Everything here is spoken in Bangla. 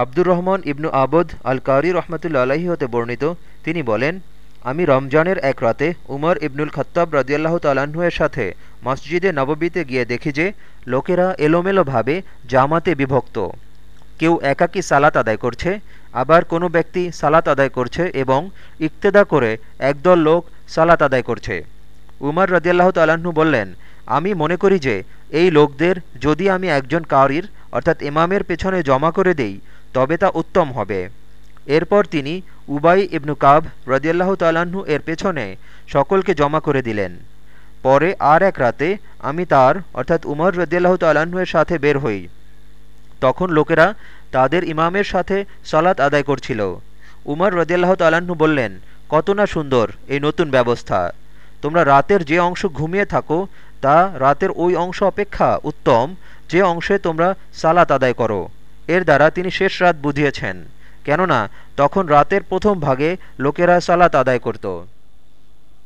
আব্দুর রহমান ইবনু আবদ আল কারি রহমতুল্লা আলাহি হতে বর্ণিত। তিনি বলেন, আমি রমজানের এক রাতে উমর ইবনুল খত্তাব রদিয়াল্লাহ তালাহুয়ের সাথে মসজিদে নববীতে গিয়ে দেখি যে, লোকেরা এলোমেলোভাবে জামাতে বিভক্ত। কেউ একাকী সালাত আদায় করছে, আবার কোনো ব্যক্তি সালাত আদায় করছে এবং ইক্তেদা করে একদল লোক সালাত আদায় করছে। উমর রদিয়াল্লাহ তালাহ্ন বললেন, আমি মনে করি যে, এই লোকদের যদি আমি একজন কারির অর্থাৎ ইমামের পেছনে জমা করে দেই তবে তা উত্তম হবে। এরপর তিনি উবাই ইবনু কাব রদিয়াল্লাহ তালাহ্ন এর পেছনে সকলকে জমা করে দিলেন। পরে আর এক রাতে আমি তার, অর্থাৎ উমর রদিয়াল্লাহ তালাহ্নের সাথে বের হই। তখন লোকেরা তাদের ইমামের সাথে সলাৎ আদায় করছিল। উমর রদিয়াল্লাহ তালাহ্ন বললেন, কত না সুন্দর এই নতুন ব্যবস্থা। তোমরা রাতের যে অংশ ঘুমিয়ে থাকো, তা রাতের ওই অংশ অপেক্ষা উত্তম, যে অংশে তোমরা সালাত আদায় করো। এর দ্বারা তিনি শেষ রাত বুঝিয়েছেন। কেননা, তখন রাতের প্রথম ভাগে লোকেরা সালাত আদায় করত।